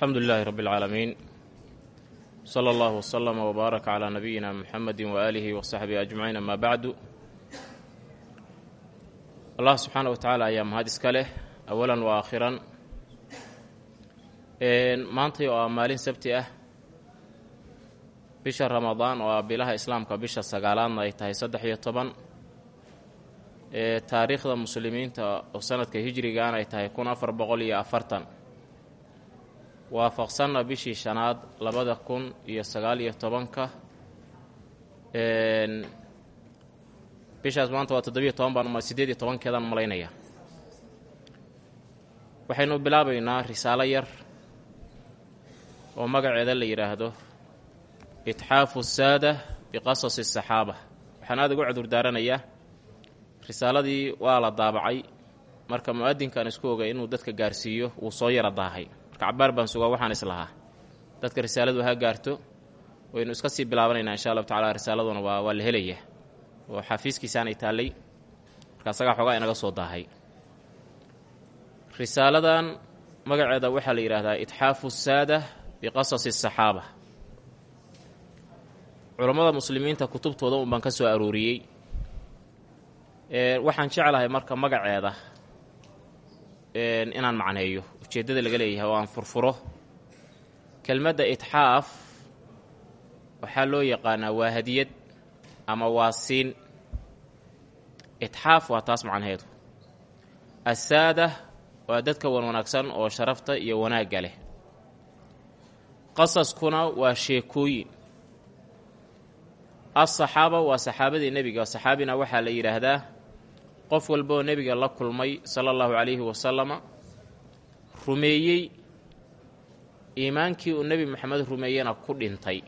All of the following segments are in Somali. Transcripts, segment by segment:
alxamdu lilaahi rabbi اlcaalamiin sala allahu wslama wbaaraka calaa nabiyina muxamedi waaalihi wasaxbihi ajmaciin amaa bacdu allah subxaana wa tacaala ayaa mahad iska leh awalan wa aakhiran maantay oo ah maalin sabti ah bisha ramadaan oo ah bilaha islaamka bisha sagaalaadna ay tahay saddex iyo toban taariikhda muslimiinta oo sanadka hijrigaana ay tahay kun afar boqol iyo afartan waafaqsanna bishii shanaad labada kun iyo sagaal iyo tobanka bishaas maanta waa toddobiyo toban baan siddeed iyo tobankeedaan malaynaya. Waxaynu bilaabaynaa risaalo yar oo magaceeda la yidhaahdo itxaafu saada biqasasi asaxaaba waxaan aada ugu cudurdaaranayaa risaaladii waa la daabacay. Marka mu'adinkaan isku ogay inuu dadka gaarsiiyo wuu soo yara daahay marka cabaar baan sugaa waxaan islahaa. Dadka risaaladu ha gaarto waynu iska sii bilaabanaynaa insha allahu tacala risaaladuna waa waa la helaya oo xafiiskiisaanay taallay marka asagaa xoogaa inaga soo daahay. Risaaladan magaceeda waxaa la yidhaahdaa itxaafu saada biqasasi asaxaaba culammada muslimiinta kutubtooda un baan ka soo arooriyey waxaan jeclahay marka magaceeda inaan macneeyo. Ujeeddada laga leeyahay oo aan furfuro. Kelmadda itxaaf waxaa loo yaqaanaa waa hadiyad ama waa siin. Itxaaf waa taas macnaheedu. Asaada waa dadka wan wanaagsan oo sharafta iyo wanaagga leh. Qasaskuna waa sheekooyin. Asaxaaba waa saxaabadii nebiga saxaabina waxaa la yidhaahdaa qof walba oo nebiga la kulmay sala allahu calayhi wasalama rumeeyey iimaankii uu nebi moxamed rumeeyena ku dhintay.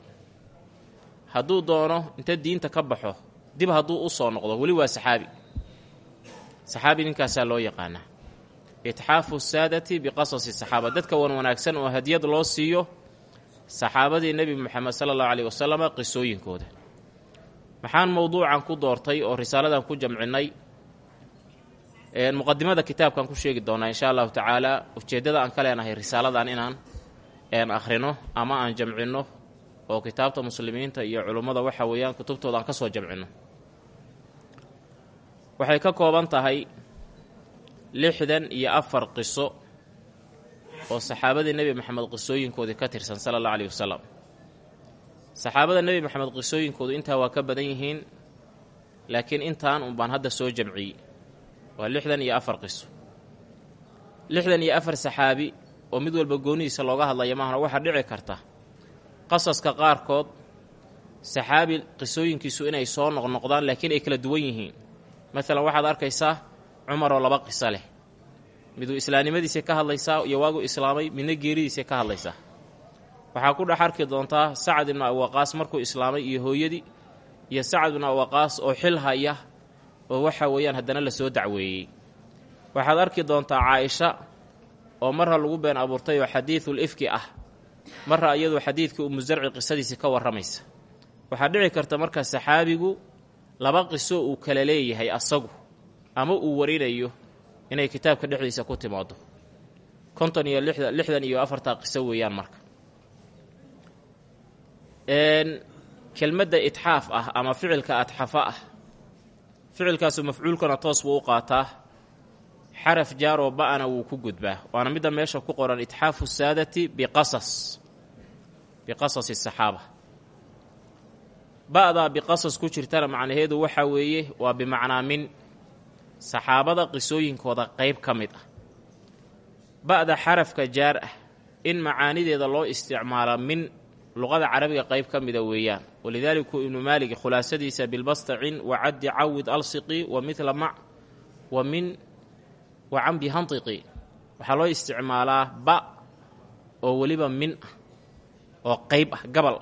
Hadduu doono inta diinta ka baxo dib hadduu u soo noqdo weli waa saxaabi. Saxaabi ninkaasaa loo yaqaanaa itxaafu saadati biqasasi saxaaba. Dadka wan wanaagsan oo hadiyad loo siiyo saxaabadii nebi moxamed sala allahu caleyhi wasalama qisooyinkooda. Maxaan mowduucan ku doortay oo risaaladan ku jamcinnay muqadimada kitaabkan ku sheegi doonaa insha allahu tacaala ujeeddada aan ka leenahay risaaladan inaan akhrino ama aan jamcinno oo kitaabta muslimiinta iyo culummada waxa weeyaan kutubtooda aan ka soo jamcinno. Waxay ka kooban tahay lixdan iyo afar qiso oo saxaabadii nebi moxamed qisooyinkoodii ka tirsan sala allahu caleyhi wasalam saxaabada nebi moxamed qisooyinkoodu intaa waa ka badan yihiin laakiin intaan un baan hadda soo jamciyey waa lixdan iyo afar qiso. Lixdan iyo afar saxaabi oo mid walba goonidiisa looga hadlaya maahana waxaa dhici karta. Qasaska qaarkood saxaabi qisooyinkiisu inay soo noqnoqdaan laakiin ay kala duwan yihiin. Maalan waxaad arkaysaa cumaroo laba qiso leh. Miduu islaamnimadiisay ka hadlaysaa iyo waagu islaamay midna geeridiisay ka hadlaysaa. Waxaa ku dhex arki doontaa sacad ibnu abiwaqaas markuu islaamay iyo hooyadii iyo sacad ibnu abiwaqaas oo xil haya oo waxa weeyaan haddana la soo dacweeyey. Waxaad arki doontaa caaisha oo marra lagu been abuurtay oo xadiidul ifki ah. Marra iyadoo xadiidkii umusarci qisadiisii ka warramaysa. Waxaa dhici karta marka saxaabigu laba qiso uu kala leeyahay asagu ama uu warinayo inay kitaabka dhexdiisa ku timaado konton iyo lixdan lixdan iyo afartaa qiso weeyaan marka. Kelmadda itxaaf ah ama ficilka adxafa ah ficilkaasu mafcuulkana toos buu u qaataa. Xaraf jaaroo ba'ana wuu ku gudbaa. Waana midda meesha ku qoran itxaafu saadati biqasas biqasasi saxaaba. Ba-daa biqasas ku jirtana macnaheedu waxaa weeye waa bimacnaa min saxaabada qisooyinkooda qeyb ka mid ah. Ba-da xarafka jaar ah in macaanideeda loo isticmaala min luqada carabiga qeyb ka mida weeyaan walidaaliku ibnu maalig khulaasadiisa bilbastacin wa caddi cawid alsiqi wa midla mac wa min wa cambi hantiqi waxaa loo isticmaalaa ba oo weliba min ah oo qeyb ah gabal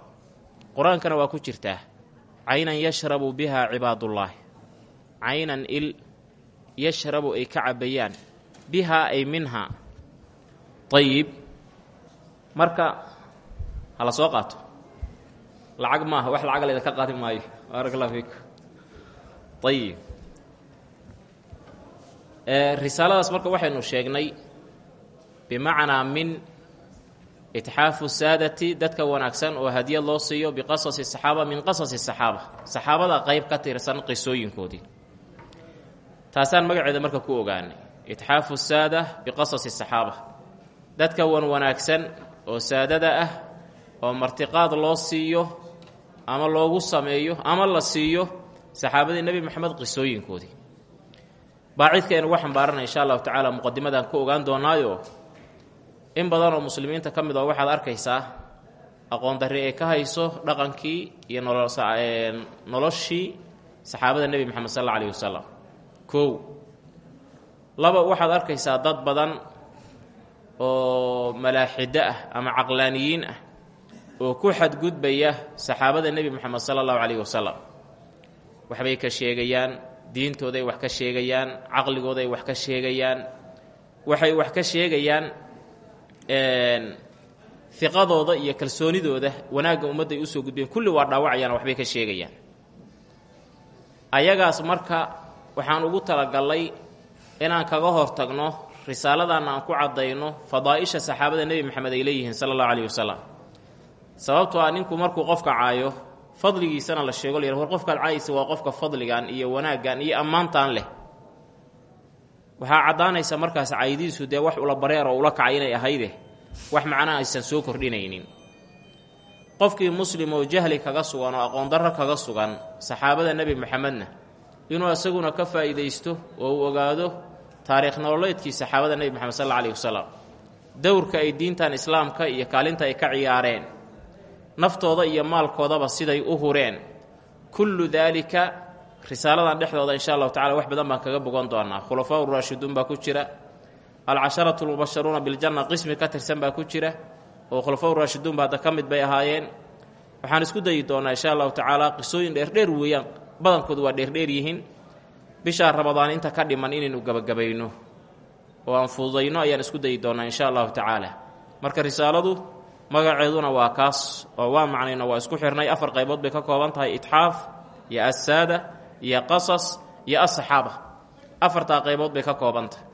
qur'aankana waa ku jirtaa caynan yashrabu biha cibaadullaahi caynan il yashrabu ay ka cabayaan bihaa ay minhaa ayib marka hala soo qaato lacag maaha wax lacag layda ka qaadi maayo. Baarak allah fiiku ayib risaaladaas marka waxaynu sheegnay bimacnaa min itxaafu saadati dadka wanaagsan oo hadiyad loo siiyo biqasasi saxaaba min qasasi saxaaba. Saxaabada qeyb ka tirsan qisooyinkoodii. Taasaan magaceeda marka ku ogaanay. Itxaafu saada biqasasi saxaaba. Dadka wan wanaagsan oo saadada ah oo martiqaad loo siiyo ama loogu sameeyo ama la siiyo saxaabadii nebi moxamed qisooyinkoodii. Baacidka aynu uga xambaaranay insha allahu tacaala muqadimadan ku ogaan doonaayo in badan oo muslimiinta ka mid oo waxaad arkaysaa aqoon darri ay ka hayso dhaqankii iyo noloshii saxaabada nebi moxamed sal alla alayhi wasalam kow laba waxaad arkaysaa dad badan oo malaaxido ah ama caqlaaniyiin ah oo ku xadgudbaya saxaabada nebi moxamed sala allahu calayhi wasalam waxbay ka sheegayaan diintooday wax ka sheegayaan caqligooday wax ka sheegayaan. Waxay wax ka sheegayaan iqadooda iyo kalsoonidooda wanaagga ummadday u soo gudbeen. Kulli waa dhaawacayaan waxbay ka sheegayaan. Ayagaas marka waxaan ugu talagalnay inaan kaga hortagno risaaladaana aan ku caddayno fadaa'isha saxaabada nebi moxamed ay leeyihiin sala allahu calayhi wasalam sababtoo ah ninku markuu qofka caayo fadligiisana la sheego layar war qofkaad caayisa waa qofka fadligan iyo wanaaggan iyo ammaantan leh. Waxaa caddaanaysa markaas caydiisu dee wax ula bareer oo ula kacay inay ahayde wax macnaha aysan soo kordhinaynin. Qofkii muslim oo jahli kaga sugan oo aqoondarro kaga sugan saxaabada nebi moxamedna inuu isaguna ka faa'iidaysto oo uu ogaado taariikh nololeedkii saxaabada nebi moxamed sal alla alayhi wasalam dowrka ay diintan islaamka iyo kaalinta ay ka ciyaareen naftooda iyo maalkoodaba siday u hureen. Kullu daalika risaaladan dhexdooda insha allahu tacala wax badan baan kaga bogan doonaa. Khulafaa uraashiduun baa ku jira. Alcasharatu lmubasharuuna biljanna qismi ka tirsan ku jira. Oo khulafaa uraashiduun ba hadda ka mid bay ahaayeen. Waxaan isku dayi doonaa insha allahu tacaala qisooyin dheerdheer weeyaan. Badankoodu waa dheerdheer yihiin. Bishaa ramadaan inta ka dhiman inaynu gabagabayno. Oo aan fududayno ayaan isku dayi doonaa insha allahu tacaala. Marka risaaladu magaceeduna waa kaas oo waa macnayno waa isku xirnay. Afar qaybood bay ka kooban tahay itxaaf iyo assaada iyo qasas iyo asaxaaba afartaa qaybood bay ka kooban tahay.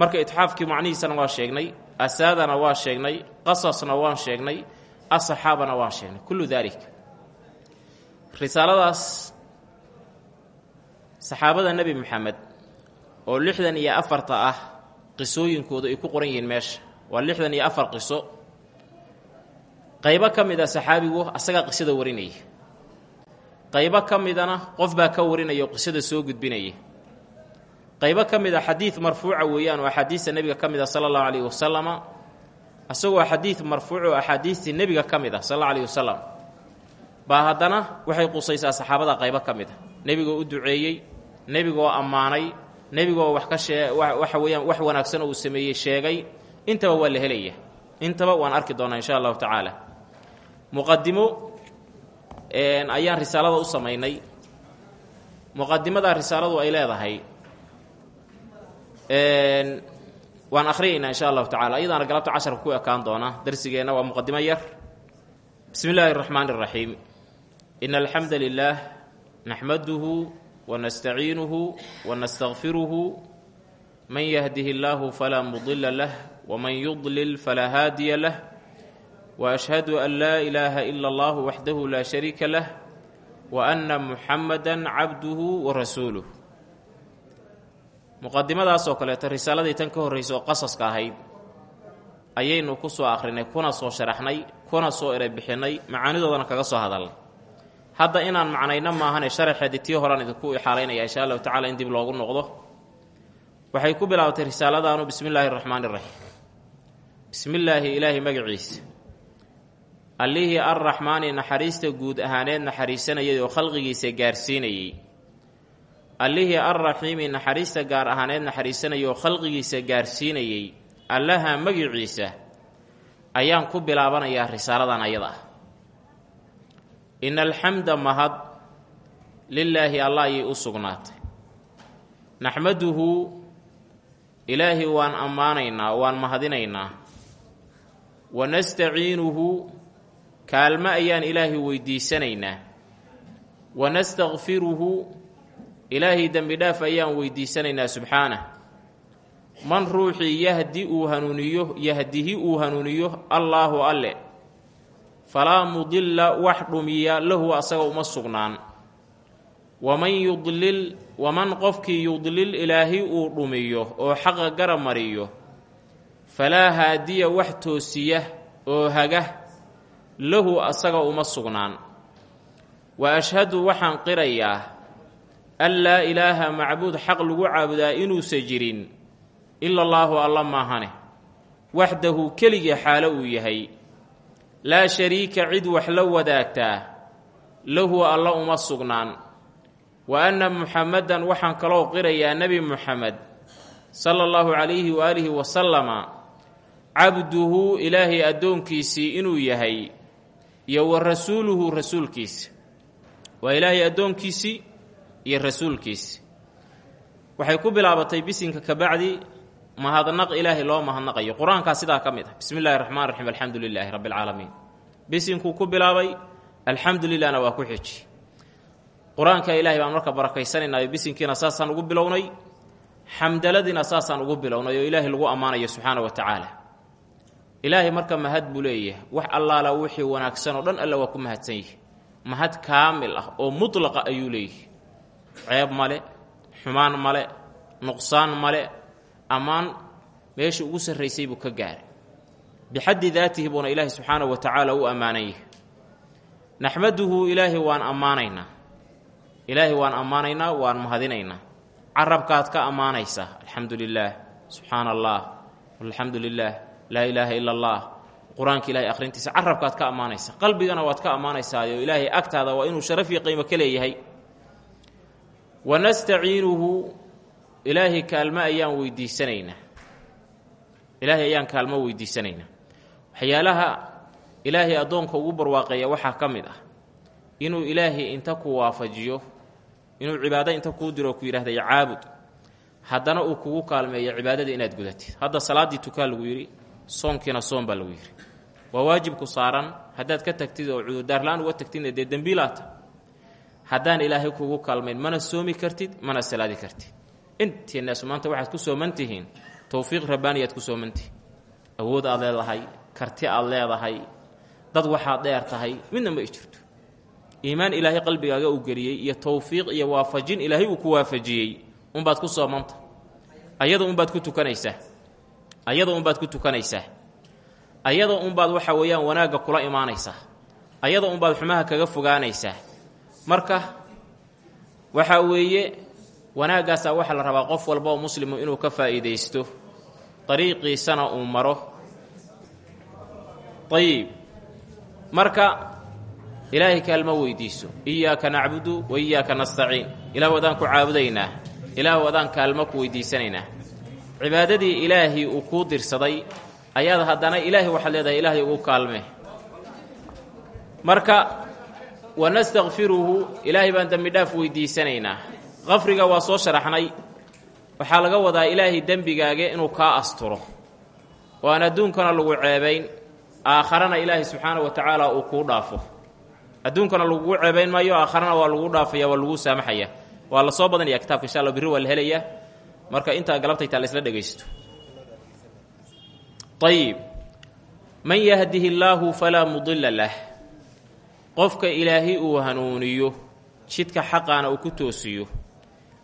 Marka itxaafkii macnihiisana waa sheegnay asaadana waa sheegnay qasasna waan sheegnay asaxaabana waan sheegnay. Kullu daalik risaaladaas saxaabada nebi moxamed oo lixdan iyo afarta ah qisooyinkooda ay ku qoran yihiin meesha. Waa lixdan iyo afar qiso qaybo ka mid a saxaabigu asagaa qisada warinaya qaybo ka midana qof baa ka warinaya oo qisada soo gudbinaya qaybo ka mid a xadiid marfuuca weeyaan oo axaadiista nebiga ka mid a sala allahu calayhi wasalama isagoo xadiid marfuuc oo axaadiistii nebiga ka mid ah sal alla alayhi wasalam haddana waxay qusaysaa saxaabada qaybo ka mid a. nebigoo u duceeyey nebigoo ammaanay nebigoo wax ka shee waxa weeyaan wax wanaagsan uu sameeyey sheegay. intaba waa la helaya. intaba waan arki doonaa insha allahu tacaala muqadimo ayaan risaalada u samaynay muqadimadaa risaaladu ay leedahay waan akhriyaynaa insha allahu tacala iyadaana galabta casharka ku ekaan doona darsigeenna waa muqadimo yar bismi illaahi اraxmaan اraxiim ina alxamda lilah naxmaduhu wanastaciinuhu wanastakfiruhu man yahdihi اllahu falaa mudila lah wman yudlil falaa haadiya lah an laa ilaaha ila allah waxdahu laa shariika lah wa anna muxamada cabduhu wa rasuuluh muqadimadaas oo kaleeto risaaladii tan ka horraysa oo qasaska ahayd ayaynu ku soo akhrinay kuna soo sharaxnay kuna soo erebixinnay macaanidoodana kaga soo hadalnay. Hadda inaan macnayno maahane sharaxeedii tii horean idinku ixaalaynaya insha allahu tacala in dib loogu noqdo. Waxay ku bilaabtay risaaladaanu bismi illaahi araxmaani iraxiim ilaahi magaciisa allihii arraxmaani naxariista guud ahaaneed naxariisanayay oo khalqigiisa gaarsiinayey allihii arraxiimi naxariista gaar ahaaneed naxariisanayay oo khalqigiisa gaarsiinayey allaha magiciisa ayaan ku bilaabanayaa risaaladan ayada. Ah ina alxamda mahad lilaahi allah ayay u sugnaatay. Naxmaduhu ilaahi waan ammaanaynaa waan mahadinaynaa. Wanastaciinuhu kaalmo ayaan ilaahi weydiisanaynaa. Wanastakfiruhu ilaahay dembi dhaaf ayaan weydiisanaynaa subxaanah. Man ruuxii yahdi uu hanuuniyo yahdihi uu hanuuniyo allaahu alle. Falaa mudilla wax dhumiya lahu asaga uma sugnaan. Waman yudlil waman qofkii yudlil ilaahi uu dhumiyo oo xaqa gara mariyo. Falaa haadiya wax toosiya oo haga lahu asaga uma sugnaan. Wa ashhadu waxaan qirayaa an laa ilaaha macbuud xaq lagu caabudaa inuusa jirin ila allaahu alla maahane. Waxdahu keligii xaalo uu yahay. Laa shariika cid wax la wadaagtaa lahu alla uma sugnaan. Wa anna muxamadan waxaan kaloo qirayaa nebi muxamed sala allahu calayhi waaalihi wasalama cabduhu ilaahay addoonkiisii inuu yahay iyo wa rasuuluhu rasuulkiisa waa ilaahay addoonkiisii iyo rasuulkiisi waxay ku bilaabatay bisinka kabacdi mahadnaq ilaahay loo mahadnaqayo qur'aankaa sidaa ka mid ah. Bismi illahi raxmaan raxiim alxamdu lilaahi rabbi alcaalamiin bisinkuu ku bilaabay alxamdu lilahna waa ku xiji. Qur'aanka ilaahay baan marka barakaysanaynaayo bisinkiina saasaan ugu bilownay xamdaladiina saasaan ugu bilownay oo ilaahay lagu ammaanayo subxaana wa tacaala ilaahay marka mahad buu leeyahay. Wax allaala wixii wanaagsan oo dhan alla waa ku mahadsan yihi mahad kaamil ah oo mutlaqa ayuu leeyahay. Ceeb male xumaan male nuqsaan male ammaan meesha ugu sarraysay buu ka gaaray. Bixaddi daatihi buuna ilaahay subxaanahu wa tacaala u ammaanan yahay naxmaduhu ilaahay waan ammaanaynaa ilaahay waan ammaanaynaa waan mahadinaynaa carabkaad ka ammaanaysaa alxamdu lilaah subxaana allah alxamdu lilaah laa ilaaha ila allah qur'aanka ilahay akhrintiisa carabkaad ka ammaanaysaa qalbigana waad ka ammaanaysaayo. Ilaahay agtaada waa inuu sharaf iyo qiimo ka leeyahay. Wa nastaciinuhu. Ilaahay kaalmo ayaan weydiisanaynaa. Ilaahay ayaan kaalmo weydiisanaynaa. Waxyaalaha ilaahay addoonka ugu barwaaqeeya waxaa ka mid ah inuu ilaahay inta ku waafajiyo inuu cibaado inta kuu diro ku yidhahda caabud haddana uu kugu kaalmeeyo cibaadada inaad gudatid. Hadda salaaddii tukaa lagu yidhi soonkiina soon baa lagu yidhi waa waajibku saaran haddaad ka tagtid oo cudurdaarla-aan uga tagtidna dee dembiilaata haddaan ilaahay kugu kaalmayn mana soomi kartid mana salaadi kartid. Inteenaasu maanta waxaad ku sooman tihiin towfiiq rabbaaniyaad ku soomantihiin awood aad leedahay karti aad leedahay dad waxaad dheer tahay midna ma jirto iimaan ilaahay qalbigaaga uu geliyey iyo towfiiq iyo waafajin ilaahay uu ku waafajiyey unbaad ku soomanta ayada unbaad ku tukanaysaa ayada unbaad ku tukanaysaa ayada unbaad waxa weeyaan wanaagga kula imaanaysaa ayada unbaad xumaha kaga fogaanaysaa marka waxaa weeye wanaaggaasaa waxaa la rabaa qof walba oo muslimu inuu ka faa'iidaysto. Dariiqiisana uu maro. Ayib marka ilaahay kaalma weydiiso. Iyaaka nacbudu wa iyaaka nastaciin. Ilaah wadaan ku caabudaynaa. Ilaah wadaan kaalmo ku weydiisanaynaa cibaadadii ilaahay uu kuu dirsaday ayaad haddana ilaahay waxaad leedahay ilaahay ugu kaalme. Marka wanastakfiruhu ilaahay baan dembi dhaaf weydiisanaynaa. Qafriga waa soo sharaxnay. Waxaa laga wadaa ilaahay dembigaaga inuu kaa asturo. Oo adduunkana lagu ceebayn aakharana ilaahay subxaana wa tacaala uu kuu dhaafo. Adduunkana lagugu ceebayn maayo aakharana waa lagu dhaafaya waa lagu saamaxaya. Waa la soo badanaya kitabka insha alla birri waa la helayaa marka intaa galabtaytaa la isla dhegaysto. Ayib man yahdihi illaahu falaa mudilla lah. Qofka ilaahay uu hanuuniyo jidka xaqaana uu ku toosiyo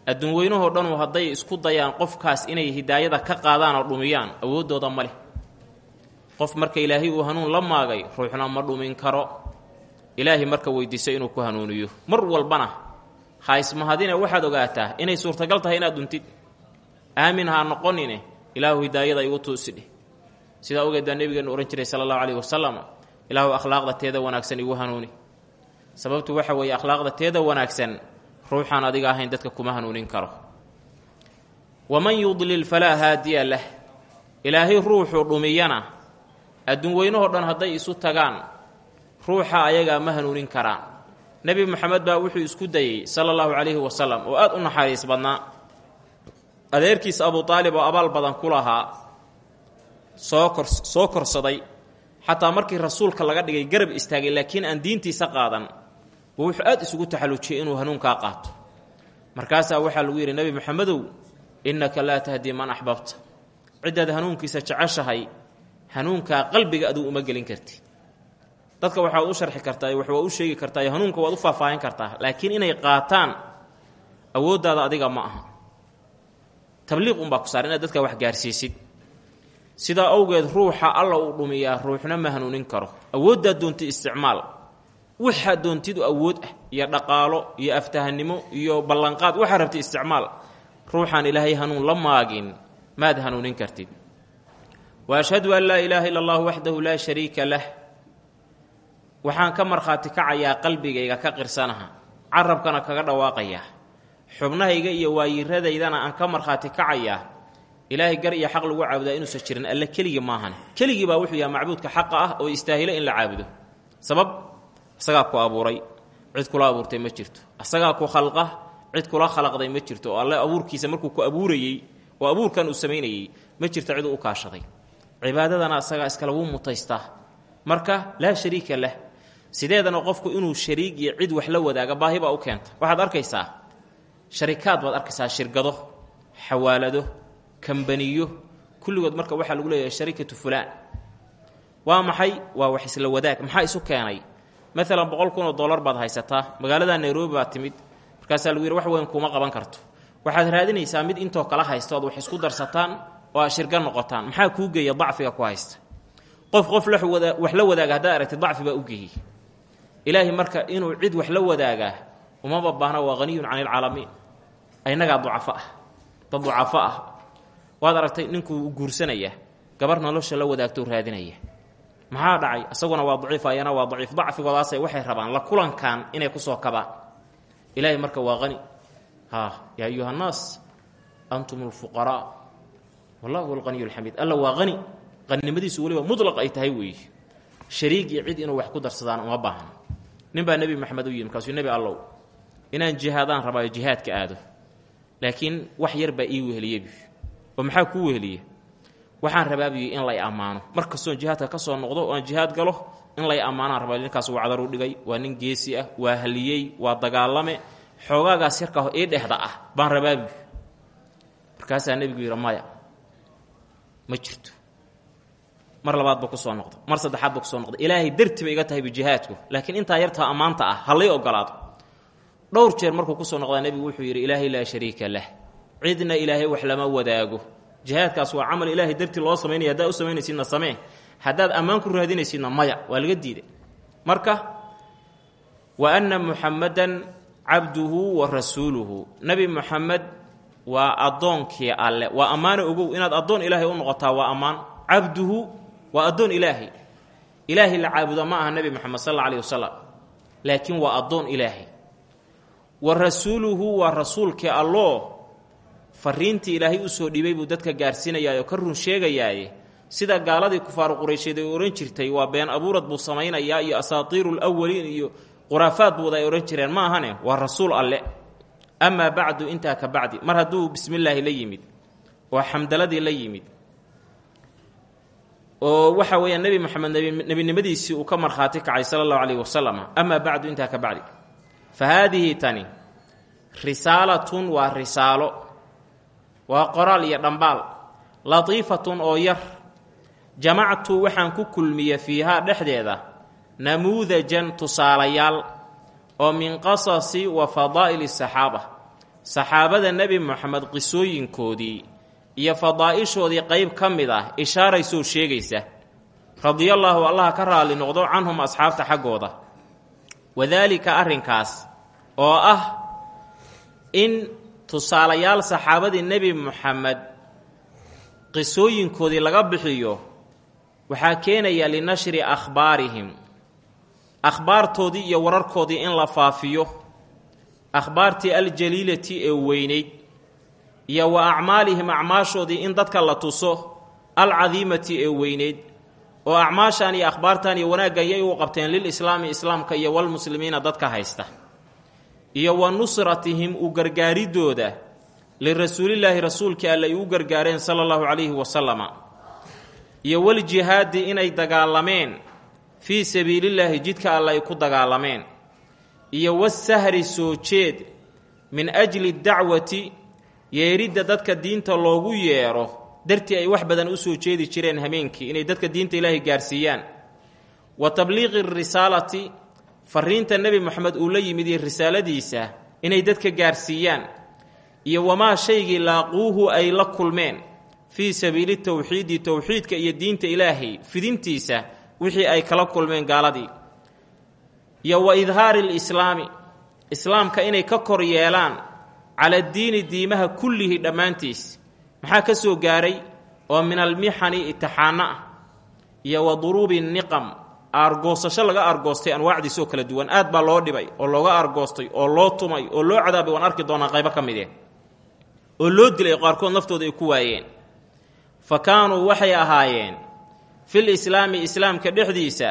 adduun weynahoo dhanu hadday isku dayaan qofkaas inay hidaayada ka qaadaan oo dhumiyaan awooddooda ma leh. Qof marka ilaahay uu hanuun la maagay ruuxna ma dhumin karo. Ilaahay marka weydiiso inuu ku hanuuniyo. Mar walbana ha ismahadine waxaad ogaataa inay suurtagal tahay inaad dhuntid aamin haa noqonine ilaahu hidaayada igu tuusidheh sidaa ogeed baa nebigeennu odhan jiray sala allahu calayhi wasalam ilaahu akhlaaqda teeda wanaagsan igu hanuuni. Sababtu waxa weeye akhlaaqda teeda wanaagsan ruuxaan adiga ahayn dadka kuma hanuunin karo. Waman yudlil falaa haadiya lah. Ilaahay ruuxuu dhumiyana adduun weynahoo dhan hadday isu tagaan ruuxa ayagaa ma hanuunin karaan. Nebi moxamed baa wuxuu isku dayey sala allahu calayhi wasalam oo aad u naxariis badnaa adeerkiisa abu aalib oo abaal badan ku lahaa soo kor soo korsaday. Xataa markii rasuulka laga dhigay garab istaagay laakiin aan diintiisa qaadan buu wuxuu aad isugu taxallujiyey inuu hanuunkaa qaato. Markaasaa waxaa lagu yidhi nebi moxamedow innaka laa tahdii man axbabta ciddaad hanuunkiisa jeceshahay hanuunkaa qalbiga aduu uma gelin karti. Dadka waxaad u sharxi kartaa wax waa u sheegi kartaa hanuunka waad u faahfaahin kartaa laakiin inay qaataan awooddaada adiga ma aha tabliiq unbaa ku saar inaad dadka wax gaarsiisid. Sidaa awgeed ruuxa alla uu dhumiyaa ruuxna ma hanuunin karo. Awooddaad doontid isticmaal. Waxaad doontidu awood ah iyo dhaqaalo iyo aftahannimo iyo ballanqaad waxaa rabtid isticmaal. Ruuxaan ilaahay hanuun la maagin maad hanuunin kartid. Wa ashhadu an laa ilaaha ila allahu waxdahu laa shariika lah. Waxaan ka markhaati kacayaa qalbigayga ka qirsanaha carabkana kaga dhawaaqayaa xubnahayga iyo waayiradaydana aan ka markhaati kacayaa ilaahay gar iyo xaq lagu caabudaa inuusan jirin alle keligii maahan keligii baa wuxuu yahay macbuudka xaqa ah oo istaahilo in la caabudo. Sabab? Asagaa ku abuuray cid kula abuurtay ma jirto. Asagaa ku khalqa cid kula khalaqday ma jirto. Oo alle abuurkiisa markuu ku abuurayey oo abuurkan uu samaynayey ma jirto cid u kaashaday. Cibaadadana asagaa iskale wuu mutaystaa marka laa shariika lah. Sideedana qofku inuu shariig iyo cid wax la wadaaga baahi baa u keenta. Waxaad arkaysaa sharikaad baad arkaysaa shirkado xawaalado kambaniyo kulligood marka waxaa lagu leeyahay sharikatu fulaan. Waa maxay? Waa wax isla wadaag. Maxaa isu keenay? Maalan boqol kun dollar baad haysataa magaalada nairobi baad timid. Markaasaa lagu yidhi wax weyn kuma qaban karto. Waxaad raadinaysaa mid intoo kala haysta ood wax isku darsataan oo shirka noqotaan. Maxaa kuu geeya dacfiga ku haysta? Qof qof wax la wadaaga haddaad aragtid dacfi u geeyey ilaahay marka inuu cid wax la wadaagaa umaba baahna waa haniyun cani alcaalamiin inagaa ducafo ah dad ducafo ah waad aragtay ninkuu guursanaya. Gabar nolosha la wadaagtou raadinaya. Maxaa dhacay? Isaguna waa daciif ayana waa daciif. Dacfigoodaasay waxay rabaan la kulankan inay ku soo kabaan. Ilaahay marka waa hani ha yaa ayuha annaas antum lfuqaraa wallahu alqaniyu alxamiid alla waa hani qaninimadiisu weliba mutlaq ay tahay weeye shariig iyo cid inuu wax ku darsadaan uma baahna nin baa nebi maxamed u yimi markaasuu nebi allow inaan jihaadaan rabaayo jihaadka aado laakiin wax yar baa ii weheliyebi oo maxaa kuu weheliye? Waxaan rabaabiyo in lay ammaano. Mar kastoon jihaadka ka soo noqdo oo aan jihaad galo in lay ammaanaan rabaa ninkaas waa cadar u dhigay. Waa nin geesi ah waa haliyey waa dagaalame. Xoogaagaas yarkaaho ii dhexda ah baan rabaabi markaasaa nebigu yidhi maya ma jirto. Mar labaad ba ku soo noqda mar saddexaad ba ku soo noqda ilaahay darti bay iga tahay bijihaadku laakiin intaa yartaa ammaanta ah ha lay ogolaado dhowr jeer markuu ku soo noqdaa nebigu wuxuu yidhi ilaahay laa shariika lah. Cidna ilaahay wax lama wadaago. Jihaadkaas waa camal ilaahay dartii loo samaynaya haddaad u samaynaysidna samee. Haddaad ammaan ku raadinaysidna maya. Waa laga diiday marka wa anna muxamadan cabduhu wa rasuuluhu. Nebi muxamed waa addoonkii alle. Waa ammaano ogow inaad addoon ilaahay u noqotaa waa ammaan. Cabduhu waa addoon ilaahay. Ilaahay la caabudo ma aha nebi moxamed sal alla alih wasalam laakiin waa addoon wa rasuuluhu waa rasuulkii alloo. Fariintii ilaahay u soo dhibay buu dadka gaarsiinayaa oo ka run sheegayaaye sida gaaladii kufaaru quraysheed ay odhan jirtay waa been abuurad buu samaynayaa iyo asaatiiru lwaliin iyo khuraafaad buuda ay odhan jireen. Ma ahane waa rasuul alle. Amaa bacdu intaa ka bacdi. Mar hadduu bismillaahi la yimid oo xamdaladii la yimid oo waxa weeyaan nebi moxamed nebinimadiisii uu ka markhaati kacay sala allahu calayhi wasalam amaa bacdu intaa ka bacdi fa haadihi tani risaalatun waa risaalo waa qoraal iyo dhambaal latiifatun oo yar jamactu waxaan ku kulmiya fiihaa dhexdeeda namuudajan tusaalayaal oo min qasasi wa fadaa'ili saxaaba saxaabada nebi moxamed qisooyinkoodii iyo fadaa'ishoodii qayb ka mid ah ishaaraysoo sheegaysa radiallaahu allaha ka raalli noqdo canhum asxaabta xaggooda wadaalika arrinkaas oo ah in tusaalayaal saxaabadii nebi moxamed qisooyinkoodii laga bixiyo waxaa keenaya linashri akhbaarihim akhbaartoodii iyo wararkoodii in la faafiyo akhbaartii aljaliilati ee weynayd iyo wa acmaalihim acmaashoodii in dadka la tuso alcadiimati ee weynayd oo acmaashan iyo akhbaartan iyo wanaaggan yay u qabteen lilislaami islaamka iyo walmuslimiina dadka haysta. Iyo wa nusratihim u gargaaridooda lirasuulillaahi rasuulkii alle ay u gargaareen sala allahu calayhi wasalama iyo waljihaadi inay dagaalameen fii sabiilillaahi jidka alle ay ku dagaalameen. Iyo wasahri soo jeed min ajli dacwati yeeridda dadka diinta loogu yeedho dartii ay wax badan u soo jeedi jireen hameenkii inay dadka diinta ilaahay gaarsiiyaan. Wa tabliiqi risaalati fariinta nebi moxamed uu la yimid iyo risaaladiisa inay dadka gaarsiiyaan. Iyo wamaa shaygii laaquuhu ay la kulmeen fii sabiili towxiidi towxiidka iyo diinta ilaahay fidintiisa wixii ay kala kulmeen gaaladii. Iyo wa idhaari lislaami islaamka inay ka kor yeelaan cala diini diimaha kullihi dhammaantiis maxaa ka soo gaaray? Oo min almixani itixaano ah iyo wa duruubi niqam. Aargoosasho laga aargoostay anwaacdiisoo kala duwan. Aad baa loo dhibay oo looga aargoostay oo loo tumay oo loo cadaabay. Waan arki doonaa qaybo ka mide oo loo dilay qaarkood naftooda ay ku waayeen. Fa kaanuu waxay ahaayeen fil islaami islaamka dhexdiisa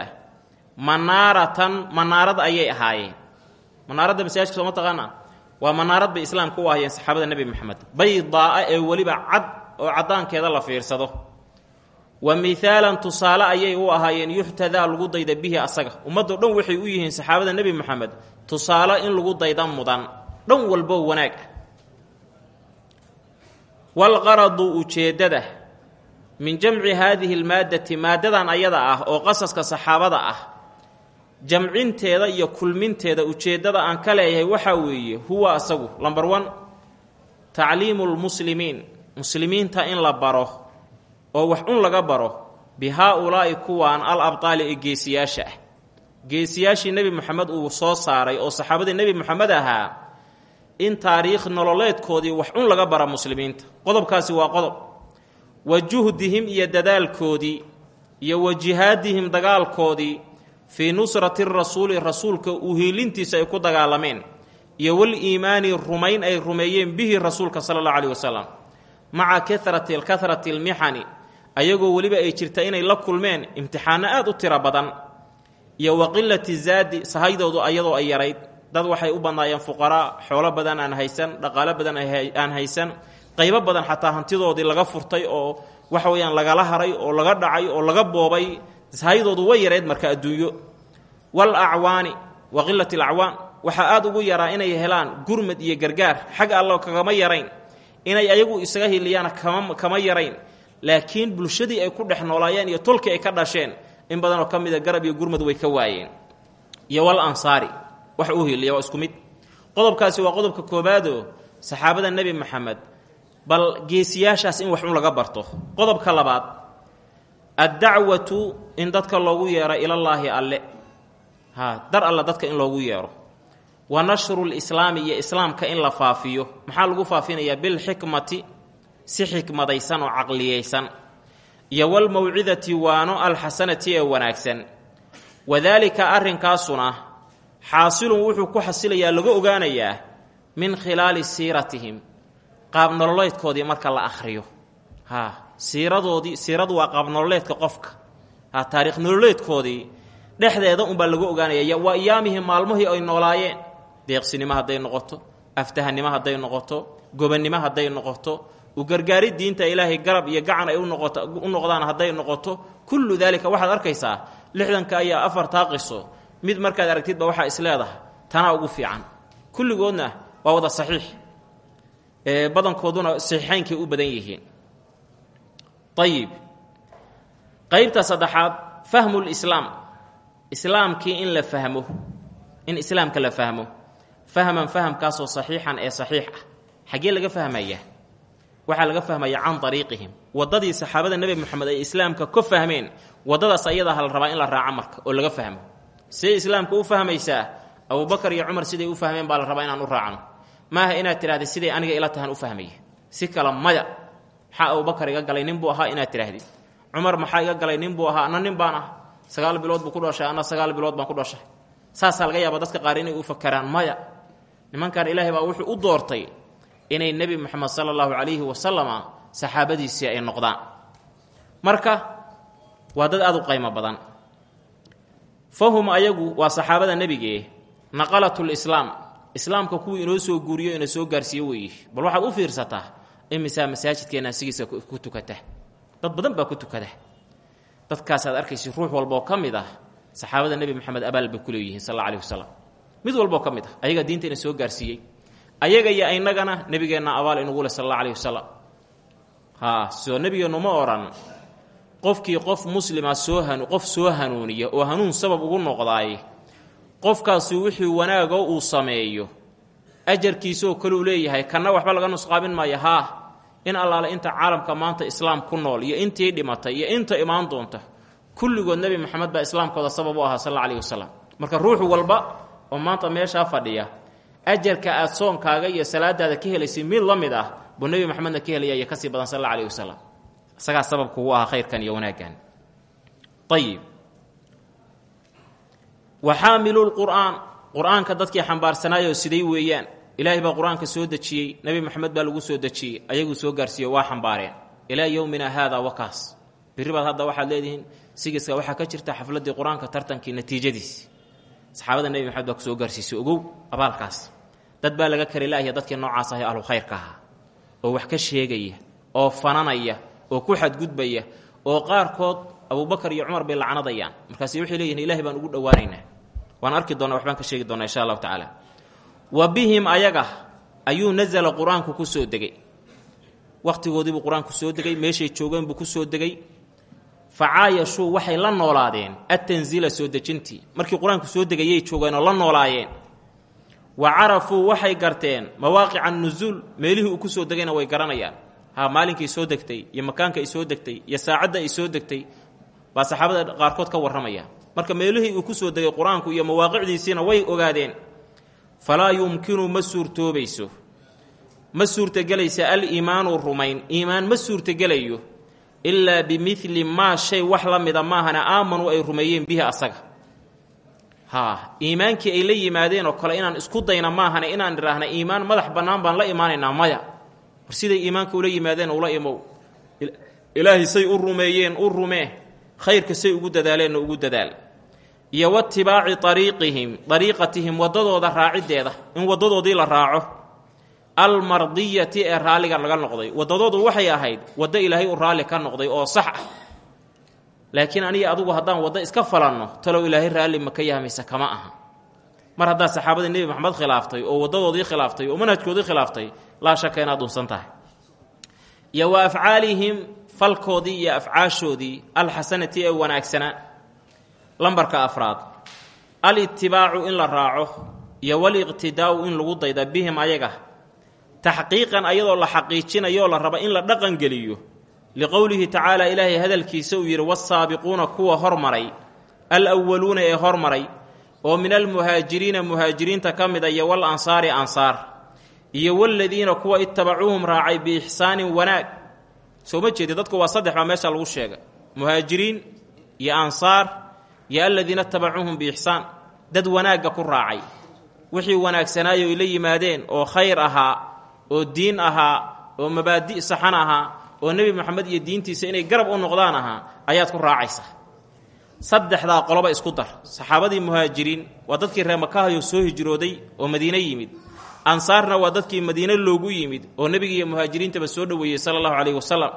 manaaratan manaarad ayay ahaayeen. Manaaradda masaajidka sooma taqaana waa manaarad bay islaamka u ahayeen saxaabada nebi moxamed baydaa'a ee weliba cad oo caddaankeeda la fiirsado. Wa mihaalan tusaale ayay u ahaayeen yuxtadaa lagu dayda bihi asaga. Ummaddo dhan waxay u yihiin saxaabada nebi moxamed tusaale in lagu dayda mudan. Dhan walbo wanaag. Ah walqaradu ujeeddada min jamci haadihi almaaddati maaddadan ayada ah oo qasaska saxaabada ah jamcinteeda iyo kulminteeda ujeeddada aan ka leeyahay waxaa weeye huwa asagu. Lomber one tacliimu lmuslimiin muslimiinta in la baro oo wax un laga baro bi haa-ulaa'i kuwaan al abtaali ee geesiyaasha ah. Geesiyaashii nebi moxamed uu soo saaray oo saxaabadii nebi moxamed ahaa in taariikh nololeedkoodii wax un laga bara muslimiinta. Qodobkaasi waa qodob. Wa juhdihim iyo dadaalkoodii iyo wa jihaadihim dagaalkoodii fii nusrati rasuuli rasuulka uhiilintiisa ay ku dagaalameen iyo wal iimaani rumayn ay rumeeyeen bihi rasuulka sala allahu caleyhi wasalam maca karati kahrati almixani ayagoo weliba ay jirta inay la kulmeen imtixaano aad u tiro badan iyo wa qilati zaadi sahaydoodu ayadoo ay yarayd. Dad waxay u badnaayeen fuqaraa xoolo badan aan haysan dhaqaalo badan aan haysan qaybo badan xataa hantidoodii laga furtay oo waxa weeyaan lagala haray oo laga dhacay oo laga boobay sahaydoodu way yarayd marka adduunyo. Wal acwaani wa qilati alacwaan. Waxaa aad ugu yaraa inay helaan gurmad iyo gargaar. Xag allo kagama yarayn. Inay ayagu isaga hiliyaana kama kama yarayn. Laakiin bulshadii ay ku dhex noolaayeen iyo tolkii ay ka dhasheen in badanoo ka mida garab iyo gurmad way ka waayeen. Iyo wal ansaari wax u hiliya waa isku mid. Qodobkaasi waa qodobka koobaadoo saxaabada nebi maxamed bal geesiyaashaas in wax un laga barto. Qodobka labaad addacwatu in dadka loogu yeero ilallaahi alle. Haa dar alle dadka in loogu yeero. Wa nashru lislaami iyo islaamka in la faafiyo. Maxaa lagu faafinayaa? Bilxikmati si xikmadaysan oo caqliyaysan iyo walmawcidati waano alxasanati ee wanaagsan. Wadaalika arrinkaasuna xaasilun wuxuu ku xasilayaa laga ogaanayaa min khilaali siiratihim qaab nololeedkoodii marka la akhriyo haa siiradoodii siiradu waa qaab nololeedka qofka. Haa taariikh nololeedkoodii dhexdeeda unbaa lagu ogaanaya waa iyaamihii maalmuhii ay noolaayeen deeqsinimo hadday noqoto aftahanimo hadday noqoto gobannimo hadday noqoto u gargaari diinta ilaahay garab iyo gacan ay u noqdaan hadday noqoto kullu daalika waxaad arkaysaa lixdanka ayaa afartaa qiso mid markaad aragtidba waxaa is leedahay tanaa ugu fiican. Kulligoodna waa wada saxiix. Badankooduna saxiixaynkay u badan yihiin ayib qaybta saddexaad fahmu lislaam. Islaamkii in la fahmo in islaamka la fahmo. Fahman fahamkaasoo saxiixan ee saxiix ah. Xaggee laga fahmaya? Waxaa laga fahmaya can ariiqihim waddadii saxaabada nebi moxamed ay islaamka ka fahmeen waddadaas ayadaa ha la rabaa in la raaco marka oo laga fahmo. Siday islaamka u fahmaysaa abubakar iyo cumar siday u fahmeen baa la rabaa inaan u raacno. Maaha inaad tidhahda siday aniga ila tahan u fahmaya. Si kale maya maxaa abubakar iga galay nin buu ahaa inaad tidhaahdid cumar maxaa iga galay nin buu ahaa anna nin baan ah. Sagaal bilood buu ku dhashay anna sagaal bilood baan ku dhashay. Saasaa laga yaaba dadka qaar inay u fakaraan maya nimankan ilaahay baa wuxuu u doortay inay nebi moxamed sala allahu calayhi wasalama saxaabadiisii ay noqdaan. Marka waa dad aada u qaymo badan. Fahum ayagu waa saxaabada nebigee naqalatulislaam islaamka kuwii inoo soo guuriyo ina soo gaarsiiyo weeye bal waxaad u fiirsataa imisaa masaajidkeenna sigiisa ku tukata. Dad badan baa ku tukada. Dadkaasaad arkaysa ruux walbaoo ka mid ah saxaabada nebi moxamed abaal bay ku leeyihiin sal mid walbaoo ka mid ah ayagaa diinta ina soo gaarsiiyey. Ayaga iyo inagana nebigeenna abaal inugu leh sal alla alih wasalam soo nebigeennu ma odhan qofkii qof muslima soo hanu qof soo hanuuniya oo hanuun sabab ugu noqdaay qofkaasi wixii wanaagoo uu sameeyo ajarkiisaoo kaleu leeyahay kanna waxba laga nusqaamin maayo haa in allaale inta caalamka maanta islaam ku nool iyo intii dhimatay iyo inta imaan doonta kulligood nebi maxamed baa islaamkooda sabab u ahaa sal alla alayhi wasalam marka ruux walba oo maanta meeshaa fadhiya ajarka aad soonkaaga iyo salaadaada ka helaysay mid la mid ah buu nebi maxamedna ka helaya iyo ka sii badan sal alla alayhi wasalam isagaa sababku u ahaa khayrkan iyo wanaaggan. Ayib wa xaamilu lqur'aan. Qur'aanka dadkii xambaarsanaayo siday weeyaan ilaahay baa qur'aanka soo dejiyey nebi maxamed baa lagu soo dejiyey ayaguu soo gaarsiiye waa xambaareen. Ilaa yowmina haada wakaas birri baad hadda waxaad leedihiin sigiska waxaa ka jirta xafladdii qur'aanka tartankii natiijadiisi saxaabada nebi maxamed baa ku gaarsiisay ogow abaalkaas. Dad baa laga kari laaya dadkii noocaas ahay ahlu khayrka ahaa. Oo wax ka sheegaya oo fananaya oo ku xadgudbaya oo qaarkood abubakar iyo cumar bay lacnadayaan. Markaasi waxay leeyihiin ilahay baan ugu dhowaanaynaa. Waan arki doona waxbaan ka sheegi doonaa insha allahu tacaala wa bihim ayaga ayuu nasala qur'aanku ku soo degay. Wakhtigoodiibuu qur'aanku soo degay meeshay joogeen buu ku soo degay. Facaayashuu waxay la noolaadeen atanziila soo dejintii. Markii qur'aanku soo degayay joogeen oo la noolaayeen. Wa carafuu waxay garteen mawaaqica anusuul meelihii uu ku soo degayna way garanayaan. Ha maalinkay soo degtay iyo makaanka ay soo degtay iyo saacadda ay soo degtay baa saxaabada qaarkood ka warramaya marka meelihii uu ku soo degay qur'aanku iyo mawaaqicdiisiina way ogaadeen falaa yumkinu ma suurtoobayso. Ma suurtagelaysa al-iimaanu rumayn. Iimaan ma suurtagelayo ilaa bimidli maa shay wax la mida maahana aamanuu ay rumeeyeen bihi asaga. Haa iimaankii ay la yimaadeen oo kale inaan isku dayna maahana inaan idhaahna iimaan madax bannaan baan la imaanaynaa maya. War siday iimaanka ula yimaadeen ula imow. Ilaahay say u rumeeyeen u rumee. Khayrka say ugu dadaaleenna ugu dadaal iyo watibaaci ariiqihim dariiqatihim waddadooda raaciddeeda in waddadoodii la raaco. Almardiyati ee raalliga laga noqday. Waddadoodu waxay ahayd waddo ilaahay u raalli ka noqday oo sax ah. Laakiin aniga adugu haddaan waddo iska falanno talow ilaahay raalli ma ka yahmayse kama aha. Mar haddaad saxaabadii nebi maxamed khilaaftay oo waddadoodii khilaaftay oo manhajkoodii khilaaftay laa shaka inaad dhunsan tahay. Iyo wa afcaalihim falkoodii iyo afcaashoodii alxasanati ee wanaagsanaa lambarka afraad. Al-itibaacu in la raaco iyo waliqtidaa'u in lagu dayda bihim ayaga. Taxqiiqan ayadoo la xaqiijinayo la raba in la dhaqangeliyo. Liqowlihi tacaala ilaahay hadalkiisa uu yidhi wasaabiquuna kuwa hormaray alwaluuna ee hormaray oo min almuhaajiriina muhaajiriinta ka mid a iyo wal ansaari ansaar. Iyo waladiina kuwa itabacuuhum raacay biixsaanin wanaag. Soo ma jeedi dadku waa saddex baa meesha lagu sheegay. Muhaajiriin iyo ansaar iyo aladiina itabacuuhum biixsaan dad wanaagga ku raacay. Wixii wanaagsanaayo ay la yimaadeen oo khayr ahaa oo diin ahaa oo mabaadi' saxan ahaa oo nebi moxamed iyo diintiisa inay garab u noqdaan ahaa ayaad ku raacaysaa saddexdaa qoloba isku dar. Saxaabadii muhaajiriin waa dadkii reer makahayoo soo hijrooday oo madiine yimid. Ansaarna waa dadkii madiine loogu yimid oo nebiga iyo muhaajiriintaba soo dhoweeyey sala allahu calayhi wasalam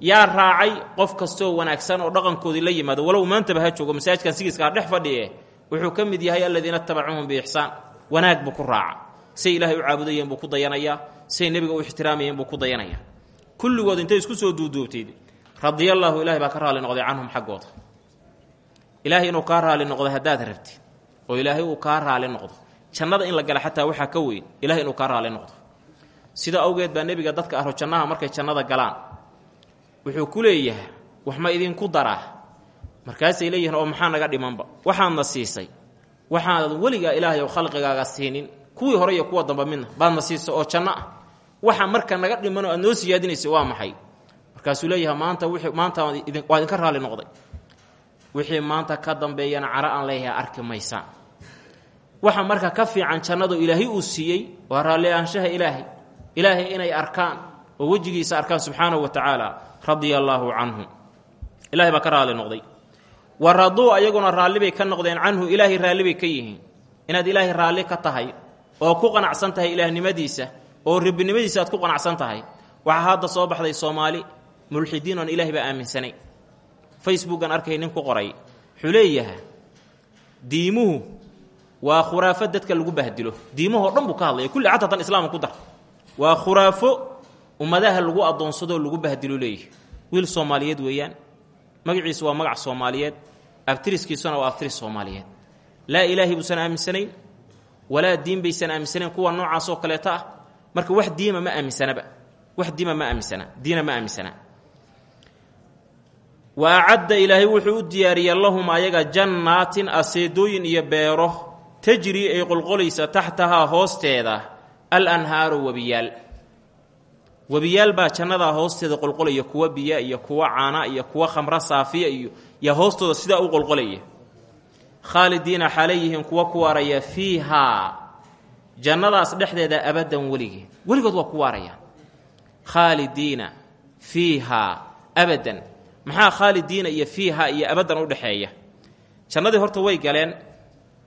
yaa raacay qof kastoo wanaagsan oo dhaqankoodii la yimaado. Walow maantaba ha joogo masaajidkan sigiiskaa dhex fadhiye wuxuu ka mid yahay aladiina tabacuuhum biixsaan wanaag buu ku raaca. Say ilaahay u caabudayeen buu ku dayanayaa say nebiga u ixtiraamayeen buu ku dayanayaa kulligood intay isku soo duuduubteed radiyallaahu ilahay baa ka raali noqday canhum xaggooda. Ilaahay inuu kaa raali noqdo haddaad rabtid oo ilaahay uu kaa raali noqdo. Jannada in la gala xataa waxaa ka weyn ilahay inuu kaa raali noqdo. Sida awgeed baa nebiga dadka ahlo jannaha markay jannada galaan wuxuu ku leeyahay wax ma idinku daraa? Markaasay leeyihiin oo maxaa naga dhimanba? Waxaadna siisay. Waxaanad weligaa ilaahay oo khalqigaaga siinin. Kuwii hore iyo kuwa damba midna baadna siisay oo janno ah. Waxa marka naga dhimanoo aad noo siyaadinaysay waa maxay? Markaasuu leeyahay maanta wii maanta waa idinka raali noqday. Wixii maanta ka dambeeyana cara aan leeyahay arki maysaan waxa marka ka fiican jannadu ilaahay uu siiyey waa raalli ahaanshaha ilaahay. Ilaahay inay arkaan oo wejigiisa arkaan subxaanahu wa tacaala radia allaahu canhum ilahay baa ka raali noqday. Wa raduu ayaguna raallibay ka noqdeen canhu ilaahay raallibay ka yihiin. Inaad ilaahay raalli ka tahay oo ku qanacsan tahay ilaahnimadiisa oo rabbinimadiisa aad ku qanacsan tahay waxaa hadda soo baxday soomaali mulxidiin oon ilaahay baa aaminsanay facebookan arkay nin ku qoray wuxuu diimuhu waa khuraafo dadka lagu bahdilo. Diimahoo dhan buu ka hadlaya. Kulli xataa tan dar. Waa khuraafo ummadaha lagu addoonsadoo lagu bahdilo leeyahy wiil soomaaliyeed weeyaan. Magaciisu waa magac soomaaliyeed. Abtiriskiisuna waa abtiris soomaaliyeed. Laa ilaahay buusan aaminsanayn. Walaa diin baysan aaminsanayn. Kuwa noocaas oo kaleeto ah. Marka wax diima ma aaminsanaba wax diima ma aaminsana. Diina ma aaminsana. Wa acadda wuxuu u diyaariya lahum ayaga jannaatin aseedooyin iyo beero. Tajrii ay qolqolaysa taxtahaa hoosteeda. Al anhaaru webiyaal webiyaal baa jannadaa hoosteeda qolqolaya kuwa biya iyo kuwa caana iyo kuwa khamro saafiya iyo yaa hoostooda sidaa u qolqolaya khaalidiina xaalay kuwa ku waaraya fiihaa jannadaas dhexdeeda abadan weligeed weligood waa ku waarayaan. Khaalidiina fiihaa abadan. Maxaa khaalidiina iyo fiihaa iyo abadan u dhexeeya? Jannadii horta way galeen.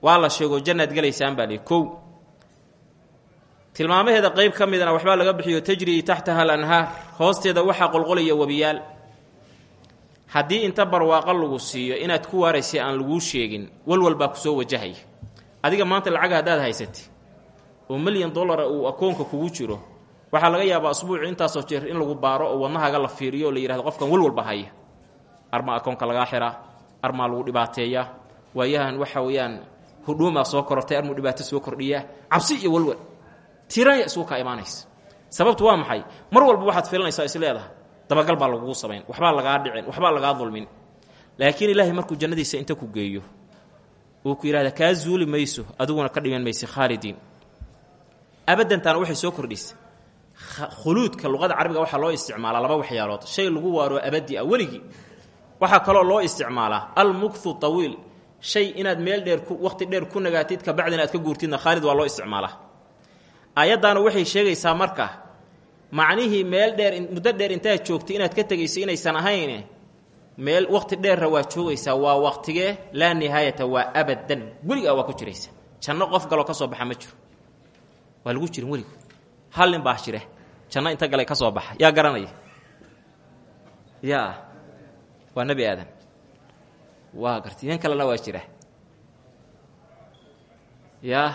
Waa la sheego jannaad gelaysaan baa kow tilmaamaheeda qeyb ka midana waxbaa laga bixiyo tajrii taxtaha alanhaar hoosteeda waxaa qolqolaya webiyaal. Haddii inta barwaaqo lagu siiyo inaad ku waaraysay aan laguu sheegin walwal baa ku soo wajahaya. Adiga maanta lacag haddaad haysatay oo milyan dollara uu akoonka kugu jiro waxaa laga yaabaa asbuuci intaasoo jeer in lagu baaro oo wadnahaaga la fiiriyo oo la yidhahdo qofkan walwalba haya. Armaa akoonka lagaa xiraa armaa lagu dhibaateeyaa waayahan waxa weeyaan hudhuumaa soo korortay armuu dhibaato soo kordhiyaa cabsi iyo walwal tiiranya isugu kaa imaanaysa. Sababtu waa maxay? Mar walba waxaad filanaysaa is dabagal baa lagugu samayn waxbaa lagaa dhicin. Waxbaa lagaa dulmin. Laakiin ilaahay markuu jannadiisa inta ku geeyo uu ku yidhahda kaa zuuli mayso adiguna ka dhiman mayse khaalidiin. Abadantaana waxay soo kordhisa khuluudka luqada carabiga waxaa loo isticmaalaa laba waxyaalood. Shay lagu waaro abadi ah weligii waxaa kaloo loo isticmaalaa almukthu tawiil shay inaad meel dheer ku wakhti dheer ku nagaatid kabacdina aad ka guurtidna khaalid waa loo isticmaalaa aayaddaana waxay sheegaysaa marka macnihii meel dheer muddo dheer intaad joogtay inaad ka tegayso inaysan ahayn meel wakhti dheerra waa joogaysaa waa wakhtigee laa nihaayata waa abadan. Weligaa waa ku jiraysa. Janno qof galoo ka soo baxa ma jiro. Waa lagu jirin weligu. Hal nin baa jira. Janno inta galay ka soo baxa. Yaa garanaya? Yaa. Waa nebi aadan waa gartay nin kalena waa jira. Yaa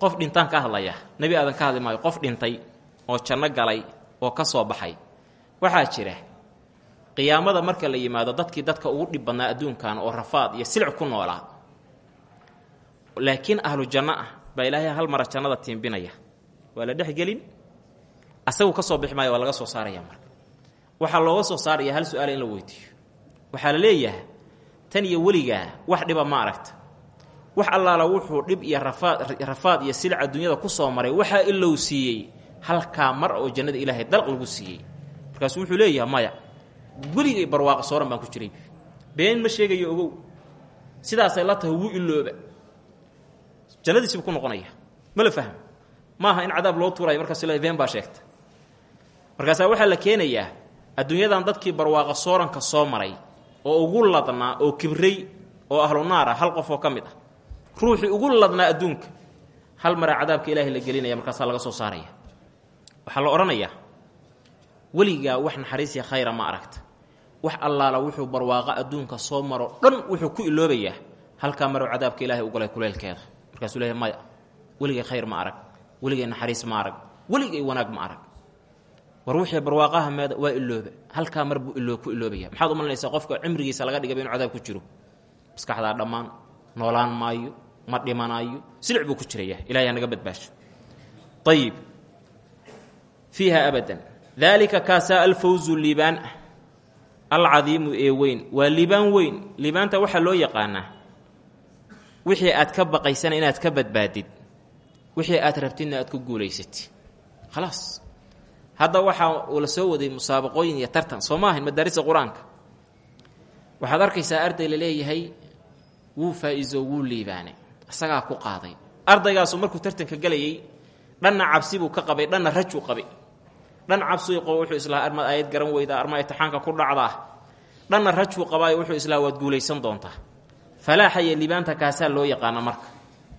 qof dhintaan ka hadlaya. Nebi aadan ka hadli maayo qof dhintay oo janno galay oo ka soo baxay. Waxaa jira qiyaamada marka la yimaado dadkii dadka ugu dhib badnaa adduunkan oo rafaad iyo silic ku noolaa laakiin ahlu janno ah baa ilaahay hal mara jannada tiimbinaya waa la dhexgelin asagu ka soo bixi maayo waa laga soo saaraya marka. Waxaa looga soo saaraya hal su'aala in la weydiiyo. Waxaa la leeyahay tan iyo weligaa wax dhiba ma aragta wax allaala wuxuu dhib iyo rafaad iyo silic adduunyada ku soo maray. Waxaa ilow siiyey halkaa mar oo jannada ilaahay dalq lagu siiyey. Markaasuu wuxuu leeyahay maya weligay barwaaqo sooran baan ku jiray. Been ma sheegayo ogow. Sidaasay la tahay wuu ilooba jannadiisibu ku noqonaya. Ma la fahmo? Maaha in cadaab loo tuurayo markaas le been baa sheegta. Markaasaa waxaa la keenayaa adduunyadan dadkii barwaaqo sooranka soo maray oo ugu ladnaa oo kibray oo ahlu ah hal qof oo ka mid ah ruuxii ugu ladnaa adduunka. Hal maraa cadaabka ilaahay la gelinaya markaasaa laga soo saaraya. Waxaa la odhanayaa weligaa wax naxariisiya khayra ma aragta. Wax allaala wuxuu barwaaqo adduunka soo maro dhan wuxuu ku iloobayaa. Halkaa maroo cadaabka ilaahay u galay kuleelkeeda markaasuu leeyahy maya weligay khayr ma arag. Weligay naxariis ma arag. Weligay wanaag ma arag. War barwaaqaha meeda waa ilooba. Halkaa mar buu ku iloobaya maxaad u malinaysaa qofka cimrigiisa laga dhigaba inu cadaab ku jiro? Maskaxdaa dhammaan noolaan maayo ma dhimanaayo silic buu ku jiraya ilahay hanaga badbaasho ayib fiiha abadan. Daalika kaasaa alfawzu liibaan ah alcadiimu ee weyn. Waa liibaan weyn. Liibaanta waxaa loo yaqaanaa. Wixii aad ka baqaysana inaad ka badbaadid. Wixii aad rabtidna aad ku guulaysatid. Khalaas hadda waxaa uu la soo waday musaabaqooyin iyo tartan. Soo madaarista qur'aanka? Waxaad arkaysaa arday la leeyahay wuu faa-iizo wuu liibaanay isagaa ku qaaday. Ardaygaasu markuu tartanka gelayay dhanna cabsi buu ka qabay dhanna rajuu qabay. Dhan cabsuu qabo wuxuu islaa armaad aayad garan weydaa arma itixaanka ku dhacdaa dhanna rajuu qabaayo wuxuu islaa waad guulaysan doontaa falaaxa iyo liibaanta kaasaa loo yaqaana marka.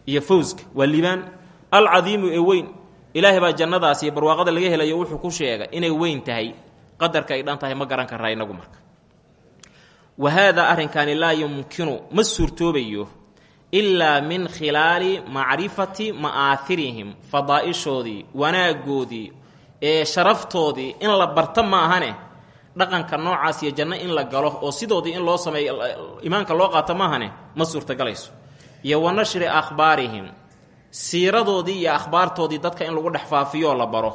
Iyo fawska waa liibaan. Alcadiimu ee weyn ilaahay baa jannadaas iyo barwaaqada laga helayo wuxuu ku sheegay inay weyn tahay. Qadarka ay dhan ma garan karaa inagu marka. Wa haadaa arrinkaani laa yumkinu ma suurtoobayo ilaa min khilaali macrifati ma'aahirihim fadaa'ishoodii wanaaggoodii ee sharaftoodii in la barta ma ahane dhaqanka noocaas iyo janno in la galo oo sidoodii in loo sameeyo iimaanka loo qaato maahane ma suurtagalayso iyo wa nashri akhbaarihim siiradoodii iyo akhbaartoodii dadka in lagu dhex faafiyo oo la baro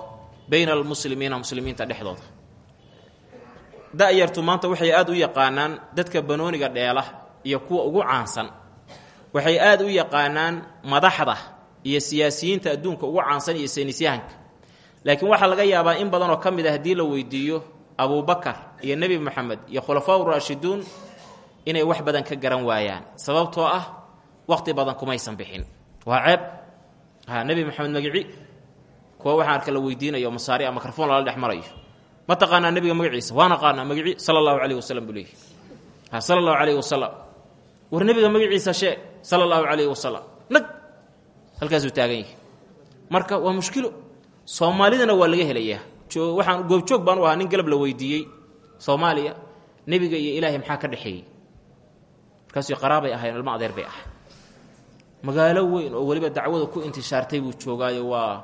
bayna almuslimiina muslimiinta dhexdooda da-yartu maanta waxay aada u yaqaanaan dadka banooniga dheela iyo kuwa ugu caansan waxay aada u yaqaanaan madaxda iyo siyaasiyiinta adduunka ugu caansan iyo saynisyahanka. Laakiin waxaa laga yaabaa in badanoo ka mid a haddii la weydiiyo abubakar iyo nebi moxamed iyo khulafaa uraashiduun inay wax badan ka garan waayaan sababtoo ah waqti badan kumaysan bixin. Waa ceeb. Ha nebi moxamed magici kuwa waxaan arka la weydiinayo masaari a mikrofon lala dhex ma taqaanaa nebiga magaciisa waan aqaanaa magici sala allahu calayh wasalam buu leeyahy ha sala allahu war nebiga magaciisa sheeg sala allahu calayhi wasalam nag! Halkaasuu taagan yahay. Marka waa mushkilo soomaalidana waa laga helayaa. Waxaan goobjoog baan u nin galab la weydiiyey. Soomaaliya nebiga iyo ilaahay maxaa ka dhexeeyey? Markaasuu qaraabay ahayn ilmo adeer bay ahay magaalo weyn oo weliba dacwada ku intishaartay buu joogaayo waa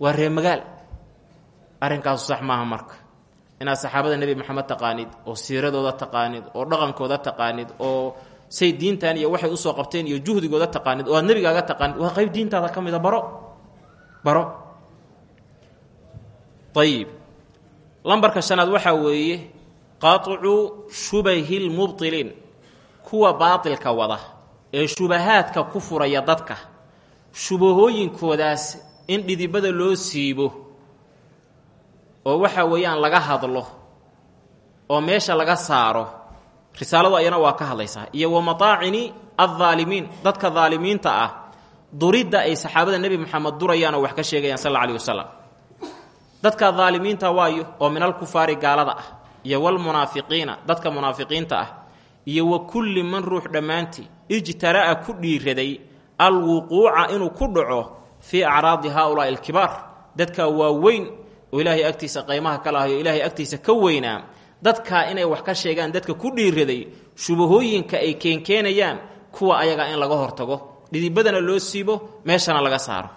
waa ree magaal. Arrinkaasu sax maaha marka. Inaad saxaabada nebi maxamed taqaanid oo siiradooda taqaanid oo dhaqankooda taqaanid oo say diintan iyo waxay u soo qabteen iyo juhdigooda taqaanid oo aad nebigaaga taqaanid waa qayb diintaada ka mida baro baro. Ayib lambarka shanaad waxaa weeye qaطcu shubahi lmubطiliin kuwa baatilka wada ee shubahaadka ku furaya dadka shubahooyinkoodaas in dhidibada loo siibo oo waxa weeyaan laga hadlo oo meesha laga saaro risaaladu ayana waa ka hadlaysaa. Iyo wa mataacini aldaalimiin dadka daalimiinta ah duridda ay saxaabada nebi moxamed durayaan wax ka sheegayaan sal alih wasalam dadka daalimiinta waayo oo min alkufaari gaalada ah iyo walmunaafiqiina dadka munaafiqiinta ah iyo wa kulli man ruux dhammaantii ijtara'a ku dhiiraday alwuquuca inuu ku dhaco fii acraadi haaulaa'i alkibaar. Dadka waaweyn oo ilaahay agtiisa qaymaha ka lahayo ilaahay agtiisa ka weynaa dadkaa inay wax ka sheegaan dadka ku dhiiraday shubahooyinka ay keenkeenayaan kuwa ayaga in laga hortago. Dhidibadana loo siibo meeshana laga saaro.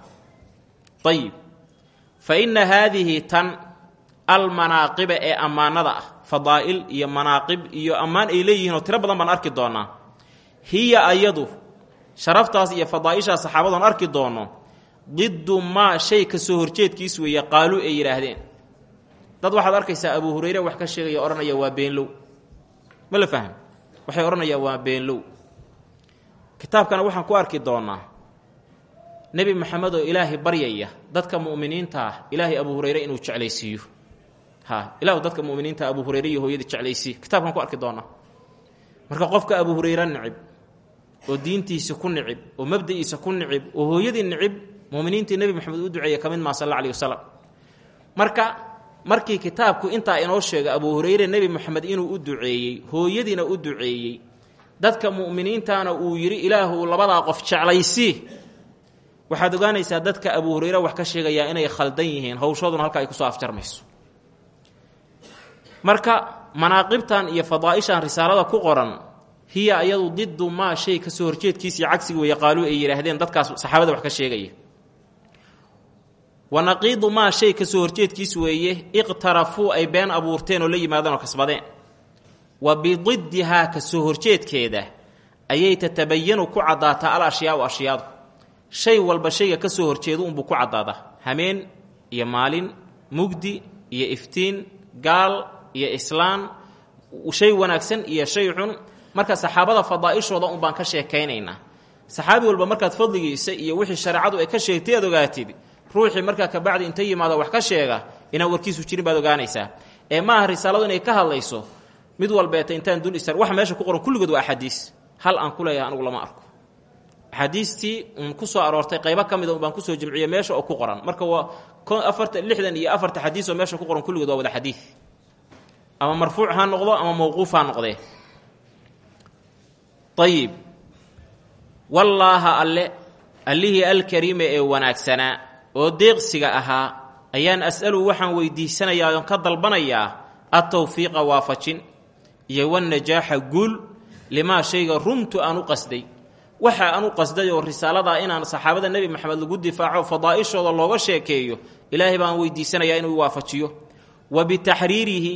Ayib fa inna haadihi tan almanaaqiba ee ammaanada ah fadaa'il iyo manaaqib iyo ammaan ay leeyihiin oo tiro badan baan arki doonnaa hiya ayadu sharaftaas iyo fadaa'ishaas saxaabadoon arki doonno diddu maa shay ka soo horjeedkiis weeye qaaluu ay yidhaahdeen dad waxaad arkaysaa abu hurayre wax ka sheegaya odhanaya waa beenlow ma la fahm waxay odhanayaa waa beenlow kitaabkana waxaan ku arki doonnaa nebi maxamed oo ilaahay baryaya dadka mu'miniinta ah ilaahay abu hurayre inuu jeclaysiiyo. Ha ilahu dadka muminiinta abu hurayre iyo hooyadii jeclaysiiy kitaabkan ku arki doonaa. Marka qofka abu hurayre nicib oo diintiisa ku nicib oo mabda'iisa ku nicib oo hooyadii nicib muminiintii nebi moxamed u duceeya ka mid maa sal alla marka markii kitaabku intaa inoo sheega abu hurayre nebi moxamed inuu u duceeyey hooyadiina u duceeyey dadka mu'miniintana uu yidhi ilaahu labadaa qof jeclaysii waxaad ogaanaysaa dadka abu hurayre wax ka sheegayaa inay khaldan yihiin hawshooduna halka ay ku soo afjarmayso. Marka manaaqibtan iyo fadaa'ishan risaalada ku qoran hiya ayadu didu maa shay ka soo horjeedkiis iyo cagsiga weeye qaaluu ay yidhaahdeen dadkaas saxaabada wax ka sheegaya wa naqiidu maa shay ka soo horjeedkiis weeye iqtarafuu ay been abuurteen oo la yimaadeen oo kasbadeen wa bididdihaa ka soo horjeedkeeda ayay tatabayanu ku caddaataa al ashyaau ashyaadu. Shay walba shayga ka soo horjeedu unbuu ku caddaadaa. Hameen iyo maalin mugdi iyo iftiin gaal iyo islaan shay wanaagsan iyo shay xun. Marka saxaabada fadaa'ishooda un baan ka sheekaynaynaa. Saxaabi walba markaad fadligiisa iyo wixii shareecadu ay ka sheegtay aad ogaatid ruuxii markaa kabacdi inta yimaado wax ka sheega inaan warkiisu jirin baad ogaanaysaa. Ee maaha risaaladu inay ka hadlayso mid walbeeta intaan dul istar waxa meesha ku qoran kulligood waa axaadiis. Hal aan ku leeyahay lama arko. Axaadiistii ku soo aroortay qaybo ka mida un baan ku soo jimciyey meesha oo ku qoran. Marka waa afarta iyo afarta xadiis oo meesha ku qoran kulligood waa wada xadiid ama marfuuc ha noqdo ama mawquuf ha noqdee ayib wallaaha alle allihii alkariime ee wanaagsanaa oo deeqsiga ahaa ayaan as'alu waxaan weydiisanayaa oon ka dalbanayaa adtawfiiqa waafajin iyo wanajaaxa guul limaa shayga runtu aan qasday. Waxa aan qasday oo risaaladaa inaan saxaabada nebi maxamed lagu difaaco fadaa'ishooda looga sheekeeyo ilaahay baan weydiisanayaa inuu waafajiyo. Wa bitaxriirihi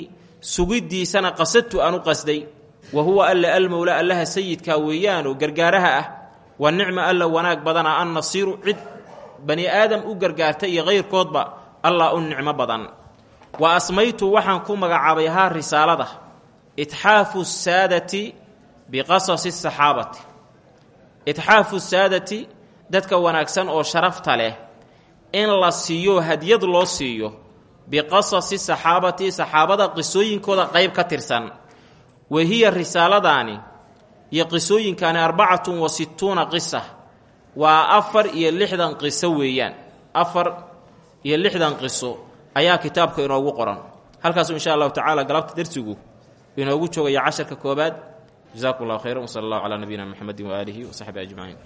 sugiddiisana qasadtu aan qasday. Wa huwa alla almowla allaha sayidkaa weeyaanoo gargaaraha ah. Wa nicma alla wanaag badana an nasiiru cid bani aadam u gargaarta iyo kayrkoodba allah u nicmo badan. Wa asmaytu waxaan ku magacaabay haa risaalada. Itxaafu saadati biqasasi saxaabati. Itxaafu saadati dadka wanaagsan oo sharafta leh in la siiyo hadyad loo siiyo biqasasi saxaabati saxaabada qisooyinkooda qayb ka tirsan. Wa hiya risaaladaani iyo qisooyinkaani arbacatun wa sittuuna qisa waa afar iyo lixdan qiso weeyaan. Afar iyo lixdan qiso ayaa kitaabka inoogu qoran. Halkaasu insha allahu tacaala galabta darsigu inoogu joogaya casharka koobaad jasakum llahu khayran wsala allahu calaa nabiyina mxamedi waaalihi wasaxbi ajmaciin